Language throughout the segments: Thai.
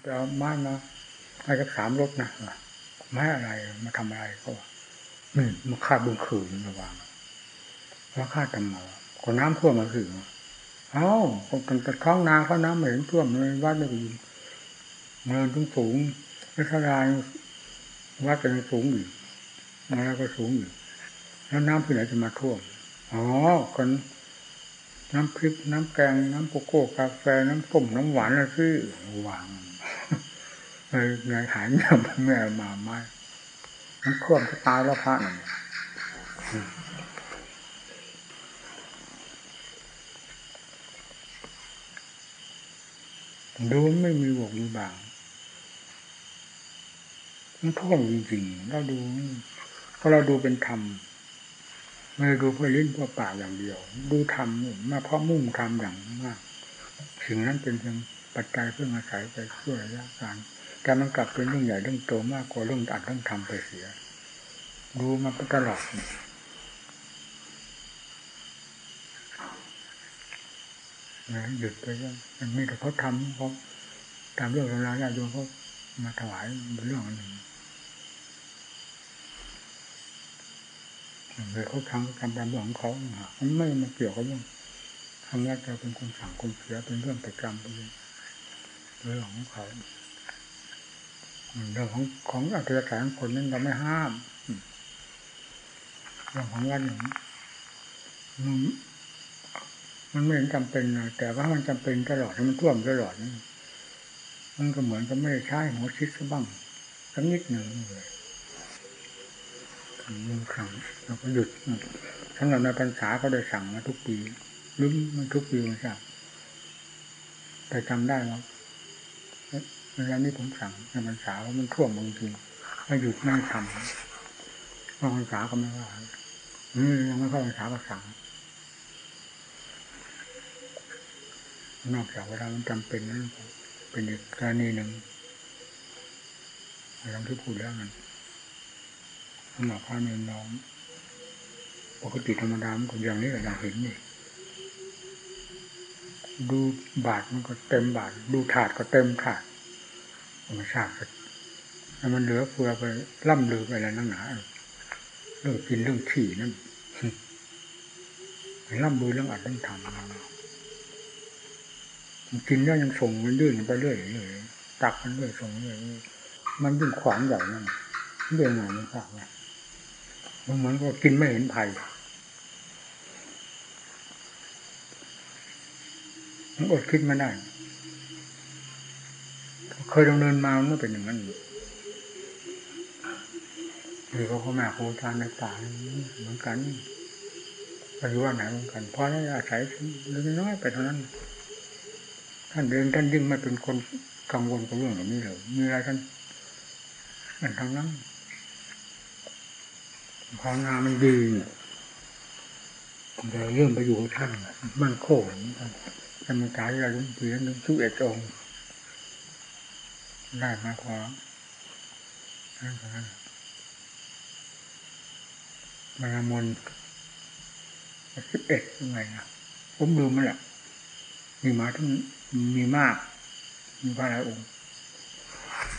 ไปเอาไม้มาให้กับสามรถนะไม้อะไรมาทำอะไรก็มันมาฆ่าบุญขืนระวังว่าฆ่าทำไมก็น้ำท่วมมาถึงเอ้าคนตะท้องนาเขาน้ำไม่เห็นท่วมเลยวัดไม่ยินเงินต้องสูงรัชดาวัดจะสูงอยู่มาแล้วก็สูงอยู่แล้วน้ำที่ไหนจะมาท่วมอ๋อคนน้ำพริกน้ำแกง น้ำโกโก้กาแฟ น้ำส้มน้ำหวานอะไรซื้อวาง เลยไงหายเงียบแม่มาไม่มันท่วมก็ตายแล้วพระนี่ดูไม่มีหวกมีบางมันท่วมจริงๆเราดูเพราะเราดูเป็นธรรมไม่ดูเพื่อลิ้นเพื่อปากอย่างเดียว ดูธรรมมาเพราะมุ่งธรรมอย่างมากสิ่งนั้นเป็นเพียงปัจจัยเพื่ออาศัยไปช่วยระยะการ แต่มันกลับเป็นเรื่องใหญ่เรื่องโตมากกว่าเรื่องอัดเรื่องทำไปเสีย ดูมาตลอดนะหยุดไปแล้วมันมีแต่เขาทำเขาตามเรื่องราวญาติโยมเขามาถวายเป็นเรื่องอันหนึ่งเลยเขาทำทำตามเรื่องของเขามันไม่มาเกี่ยวกับเรื่องทำแล้วจะเป็นคนสั่งคนเสียเป็นเรื่องประจำไปเลยเรื่องของเขา เรื่องของของอัตยาศัยของคนนั้นเราไม่ห้ามเรื่องของวัดหนึ่งมันไม่เห็นจำเป็นนะแต่ว่ามันจำเป็นตลอดมันท่วมตลอดนี่มันก็เหมือนกับไม่ได้ใช้หัวคิดซะบ้างสักนิดหนึ่งเลยมือครั้งเราก็หยุดสำหรับในพรรษาก็ได้สั่งมาทุกปีลืมมันทุกปีมาสั่งแต่จำได้ว่า เวลานี้ผมสั่งในพรรษาว่ามันท่วมจริงๆก็หยุดไม่ทำพรรษาก็ไม่ว่าอืมยังไม่เข้าพรรษาก็สั่งนอกจากเวลามันจำเป็นนั้นเป็นอีกกรณีหนึ่งเรื่องที่พูดแล้วมันสำหรับพระเนรน้องปกติธรรมดามันก็อย่างนี้แหละอย่างเห็นนี่ดูบาทมันก็เต็มบาท ดูถาดก็เต็มถาด มันชาติแล้วมันเหลือเฟือไปล่ำลือไปอะไรนั่งหนาเรื่องกินเรื่องขี่นั่นล่ำลือเรื่องอัดเรื่องทำกินแล้วยังส่งมันยื่นไปเรื่อยเลยตักมันเรื่อยส่งเรื่อยมันยิ่งขวางใหญ่นั่นเรื่องไหนมันทราบไหมมันเหมือนก็กินไม่เห็นภัยมันอดคิดไม่ได้ เคยดำเนินมาเมื่อเป็นอย่างนั้นหรือเขาพ่อแม่ครูอาจารย์ในป่าเหมือนกันไปอยู่ว่าไหนเหมือนกันเพราะนั้อาศัยเล็กน้อยไปเท่านั้น ท่านเดินท่านยิ่งไม่เป็นคนกังวลกับเรื่องแบบนี้เลยมีอะไรท่านนั่นทางนั้นภาวนามันดีแต่เรื่องไปอยู่ท่านมันโค้งธรรมกายเราลุงปีนั้นลุงชุเอ็ดอง ได้มาพอนั่นก็นั่นมานามนสิบเอ็ดยังไงนะผมดูมันแหละมีมาทั้งมีมาก มีพระหลายองค์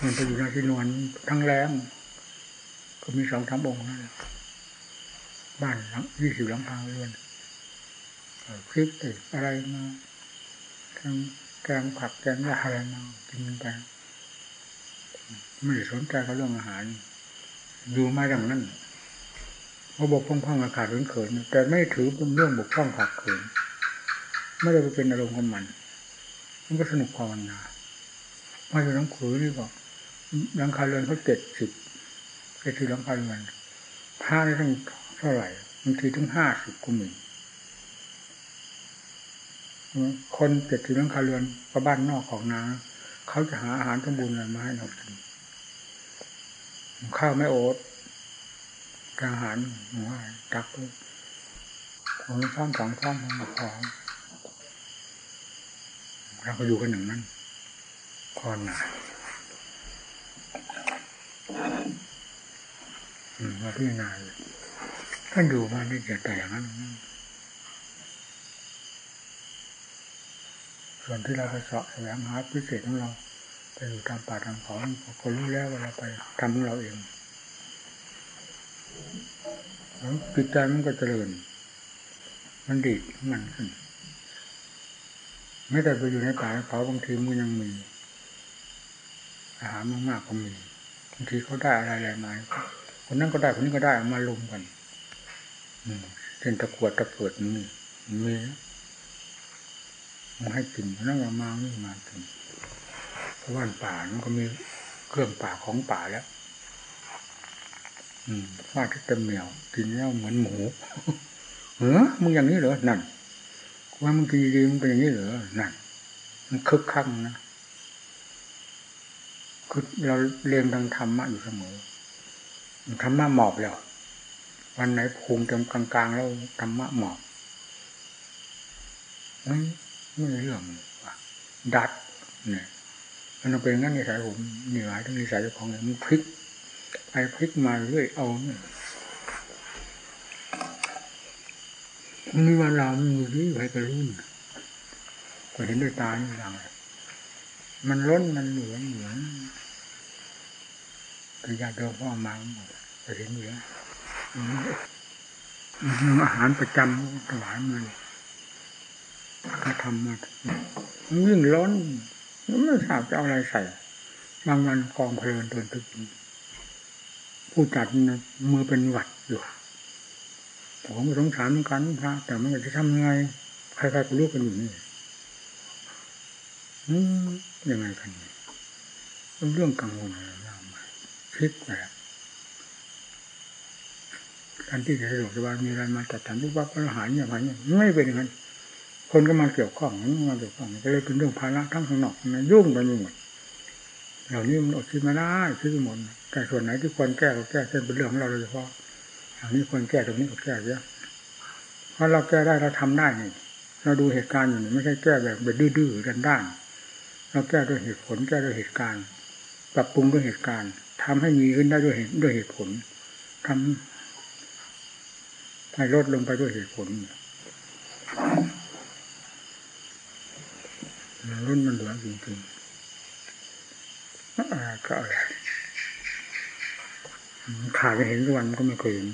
มันไปอยู่ในที่นวลทั้งแรงก็มีสองสามองค์นั่นแหละบ้านหลังยี่สิบหลังคาเรือนคลิปติดอะไรมาทั้งแกงผักแกงยาอะไรมากินไป ไม่ได้สนใจกับเรื่องอาหาร ดูม่ดังนั้นเขาบอกพ่องพ่องขาดเขินแต่ไม่ถือเป็นเรื่องบกพร่องขาดเขินไม่ได้ไปเป็นอารมณ์ของมัน มันก็สนุกภาวนาไมาอยู่น้ำขือนี่บอกหลังคาเรือนเขาเจ็ดสิบเจ็ดสิบหลังคาเรือนผ้าได้ทั้งเท่าไหร่บางทีถึงห้าสิบกุมีคนเจ็ดสิบหลังคาเรือนก็บ้านนอกของนาเขาจะหาอาหารสมบูรณ์อะไรมาให้เรากิน ข้าวไม่โอ๊ตอาหารหัวตักของช้อนสองช้อนของพอเราก็อยู่กันหนึ่งนั้นพอหนาอมาพี่นายท่านอยู่มาที่จะแต่อย่างนั้นส่วนที่เราไปเสาะแสวงหาพิเศษของเรา อยู่ตามป่าตามเขาคนรู้แล้วเวลาไปทำของเราเองแล้วจิตใจมันก็เจริญ มันดีมันขึ้นไม่แต่ไปอยู่ในป่าเขาบางทีมันยังมี อาหารมากๆก็มีบางทีเขาได้อะไรๆมาคนนั้นก็ได้คนนี้ก็ได้มาลุมกันเป็นตะกวดตะเกิดมีมีมาให้กินนั่งมาไม่มากิน เพราะว่าป่ามันก็มีเครื่องป่าของป่าแล้วฟาดที่เต็มเหนียวกินแล้วเหมือนหมูเออมึงอย่างนี้เหรอนั่นว่ามึงกินดีมึงเป็นอย่างนี้เหรอนั่นมันคึกคักนะคือเราเรียนทางธรรมะอยู่เสมอธรรมะหมอบแล้ว วันไหนภูมิเต็มกลางๆแล้วธรรมะหมอบไม่ไม่เรื่องดัดเนี่ย มันเป็นงั้นในสายผมนี่หมายถึงในสายเจ้าของเนี่ยมันพลิกไปพลิกมาเรื่อยเอาเนี่ยมีวันเรามันอยู่ที่ใครก็รู้ก็เห็นด้วยตานี่หลังมันล้นมันเหลือเหมือนกระยาเดิมพ่อมาหมดจะเห็นเหลืออาหารประจำถวายมันก็ทำมายิ่งร้อน ไม่ทราบจะเอาอะไรใส่บางวันกองเพลินเดินตึกผู้จัดนะมือเป็นหวัดอยู่ผมสงสารเหมือนกันพระแต่มันจะทำยังไงใครๆก็รู้กันอยู่นี่ยังไงกันเรื่องกังวลอะไรมากมายคิดแบบการที่จะสะดวกสบายมีอะไรมาจัดสรรรูปวับอาหารอย่างไรเนี่ยไม่เป็นอย่างนั้น คนก็มาเกี่ยวข้องมาเกี่ยวข้องก็เลยเป็นเรื่องภาระทั้งข้างนอกนะยุ่งไปหมดเหล่านี้มันอดคิดมาได้คิดหมดแต่ส่วนไหนที่ควรแก้ก็แก้เช่นเป็นเรื่องของเราโดยเฉพาะอย่างนี้ควรแก้ตรงนี้ก็แก้เยอะเพราะเราแก้ได้เราทำได้นี่เราดูเหตุการณ์อยู่นี่ไม่ใช่แก้แบบแบบดื้อๆกันด้าน เราแก้ด้วยเหตุผล แก้ด้วยเหตุการณ์ ปรับปรุงด้วยเหตุการณ์ทำให้มีขึ้นได้ด้วยเหตุด้วยเหตุผลทำให้ลดลงไปด้วยเหตุผล รุ่นมันเหลือจริงๆก็อะไรขาดไปเห็นทุกวันก็ไม่เคยเห็น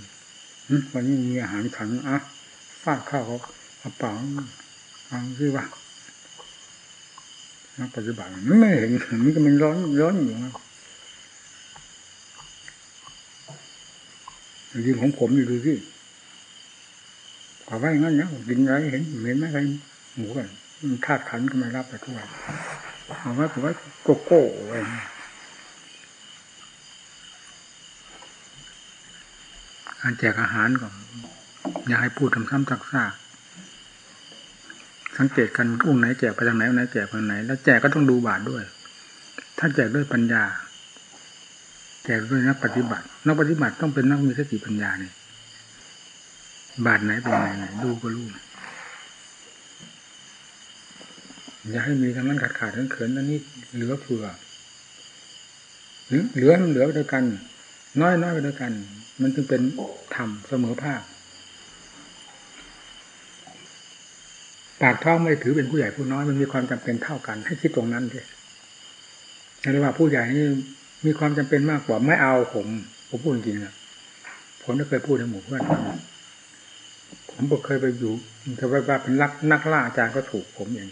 วันนี้มีอาหารขังอะฟาดข้าวเขากระเป๋าฟังที่ว่านักปฏิบัติไม่เห็นมันก็มันร้อนร้อนอยู่นะยิงของผมอยู่ดูที่ขอไว้งั้นนะกินไรเห็นเห็นไหมใครหมูกัน ธาตุขันก็ไม่รับไปทุกวันเอาไว้ผมไว้โกโก้ไว้การแจกอาหารก่อนอย่าให้พูดทำซ้ำซักซากสังเกตกันอุ้งไหนแจกไปทางไหนอุ้งไหนแจกไปทางไหน แล้วแจกก็ต้องดูบาทด้วย ถ้าแจกด้วยปัญญา แจกด้วยนักปฏิบัติ นักปฏิบัติต้องเป็นนักมีสติปัญญาเนี่ยบาทไหนเป็นไหนดูก็รู้ อย่าให้มีทั้งนั้นขาดขาดทั้งเขินอันนี้เหลือเผื่อเหลือมันเหลือไปด้วยกัน น้อยน้อยไปด้วยกัน มันจึงเป็นธรรมเสมอภาคปากท้องไม่ถือเป็นผู้ใหญ่ผู้น้อยมันมีความจำเป็นเท่ากัน ให้คิดตรงนั้นเลยเรียกว่าผู้ใหญ่นี่มีความจำเป็นมากกว่าไม่เอาผมผมพูดจริงๆผมไม่เคยพูดในหมู่เพื่อนผมบอกเคยไปอยู่แต่ว่าเป็นนักนักล่าอาจารย์ก็ถูกผมเอง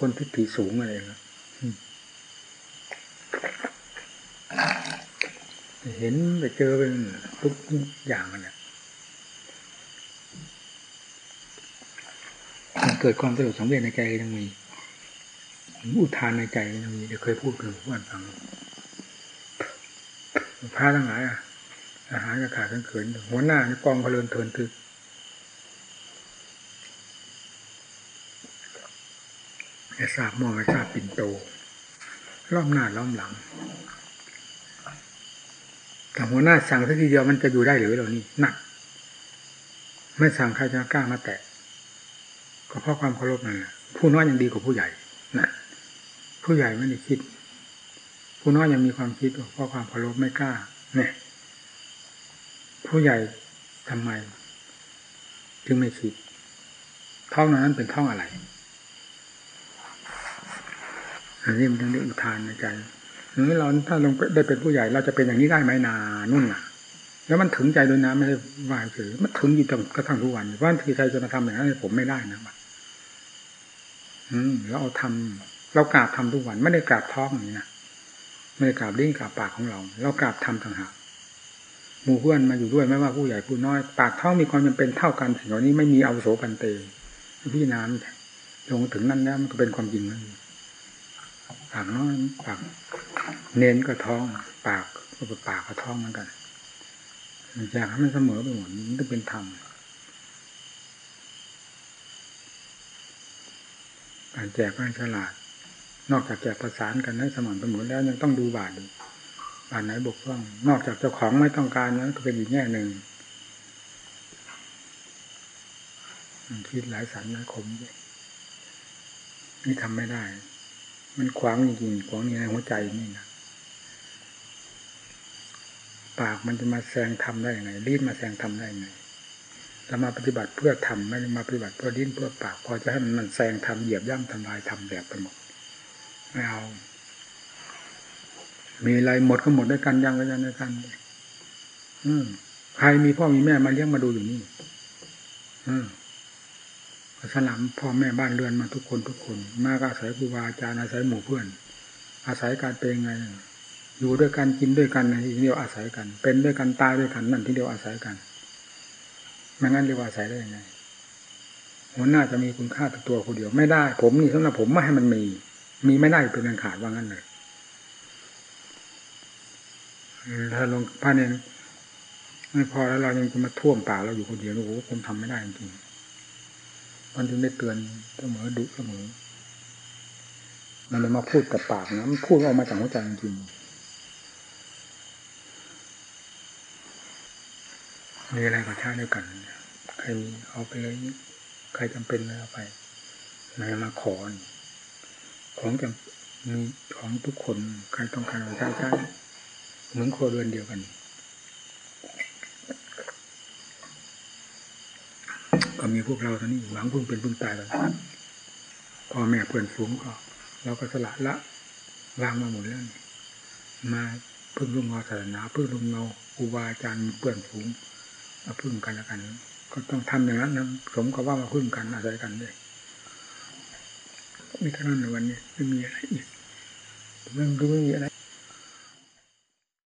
คนทิฏฐิสูงอะไรนะเห็นไปเจอเป็นทุกอย่างเนี่ยเกิดความสลดสังเวชในใจยังมีอุทานในใจยังมีเดี๋ยวเคยพูดกับเพื่อนฟังพระทั้งหลายอาหารกระขาดกันเขินหัวหน้าในกองเพลินเทินทึก ไม่ทราบมอไม่ทราบปิ่นโตล้อมหน้าล้อมหลังแต่หัวหน้าสั่งสักทีเดียวมันจะอยู่ได้หรือเรานี่หนัก ไม่สั่งใครจะกล้ามาแตะ ก็เพราะความเคารพนั่นแหละผู้น้อยยังดีกว่าผู้ใหญ่นะผู้ใหญ่ไม่ได้คิด ผู้น้อยยังมีความคิดเพราะความเคารพไม่กล้า เนี่ย ผู้ใหญ่ทำไมจึงไม่คิดท้องนั้นเป็นท้องอะไร อันนี้มันต้องได้อุทานในใจนี้เราถ้าลงได้เป็นผู้ใหญ่เราจะเป็นอย่างนี้ได้ไหมนานุ่นน่ะ แล้วมันถึงใจโดยนะไม่ได้ว่าเฉยมันถึงอยู่จนกระทั่งทุกวันว่าที่ใครจะมาทำอย่างนั้นผมไม่ได้นะอืมแล้วเอาทำเรากราบทำทุกวันไม่ได้กราบท้องอย่างนี้นะไม่ได้กราบลิ้นกราบปากของเรา เรากราบทำต่างหากหมู่เพื่อนมาอยู่ด้วยไม่ว่าผู้ใหญ่ผู้น้อย ปากท้องมีความจำเป็นเท่ากันสิ่งเหล่านี้ไม่มีอาวุโสกันเตพี่น้ำลงถึงนั่นแล้วมันก็เป็นความจริงนั่นากน้อยปากเน้นก็ท้อง ปากก็เป็นปากก็ท้องเหมือนกันอยากให้มันเสมอไปหมดมันต้องเป็นธรรมการแจกให้ฉลาด นอกจากแจกประสานกันให้สม่ำเสมอแล้วยังต้องดูบาทดูบาทไหนบกพร่อง นอกจากเจ้าของไม่ต้องการนั้นก็เป็นอีกแง่หนึ่งมันคิดหลายสารหลายคมนี่ทำไม่ได้ มันขวางจริงๆขวางในหัวใจนี่นะปากมันจะมาแซงทำได้ยังไงลิ้นมาแซงทำได้ยังไงเรามาปฏิบัติเพื่อทำไม่ได้มาปฏิบัติเพื่อลิ้นเพื่อปาก พอจะให้มันมันแซงทำเหยียบย่ำทำลายทำแบบไปหมดไม่เอา มีอะไรหมดก็หมดด้วยกันยังก็ยังด้วยกันอืมใครมีพ่อมีแม่มาเลี้ยงมาดูอยู่นี่ อืม สลัมพ่อแม่บ้านเรือนมาทุกคนทุกคน มากอาศัยครูบาอาจารย์อาศัยหมู่เพื่อน อาศัยการเป็นไง อยู่ด้วยกันกินด้วยกันที่เดียวอาศัยกัน เป็นด้วยกันตายด้วยกันนั่นที่เดียวอาศัยกันไม่งั้นเรียกว่าอาศัยได้ยังไงหัวหน้าจะมีคุณค่าต่อตัวคนเดียวไม่ได้ ผมนี่สำหรับผมไม่ให้มันมี มีไม่ได้เป็นการขาดว่างั้นเลยถ้าลงพระเนนไม่พอแล้วเรายังจะมาท่วมป่าเราอยู่คนเดียวโอ้โหผมทำไม่ได้จริง มันจึงได้เตือนเสมอดุเสมอมันเลยมาพูดกับปากนะมันพูดออกมาจากหัวใจจริงมีอะไรก็ใช่าด้วยกัน ใครมีเอาไปเลย ใครจำเป็นเลยเอาไปนายมาขอของจะมีของทุกคน ใครต้องการใช้ใช้เหมือนครัวเรือนเดียวกัน ก็มีพวกเราเท่านี้หวังพึ่งเป็นพึ่งตายแล้วพ่อแม่เพื่อนฝูงก็เราก็สละละวางมาหมดแล้วมาพึ่งลุงเงาศาสนาพึ่งลุงเงาครูบาอาจารย์เพื่อนฝูงมาพึ่งกันแล้วกัน ก็ต้องทำอย่างนั้นนะสมกับว่ามาพึ่งกันอาศัยกันเลยมีเท่านั้นในวันนี้ไม่มีอะไรอีกไม่รู้ไม่มีอะไร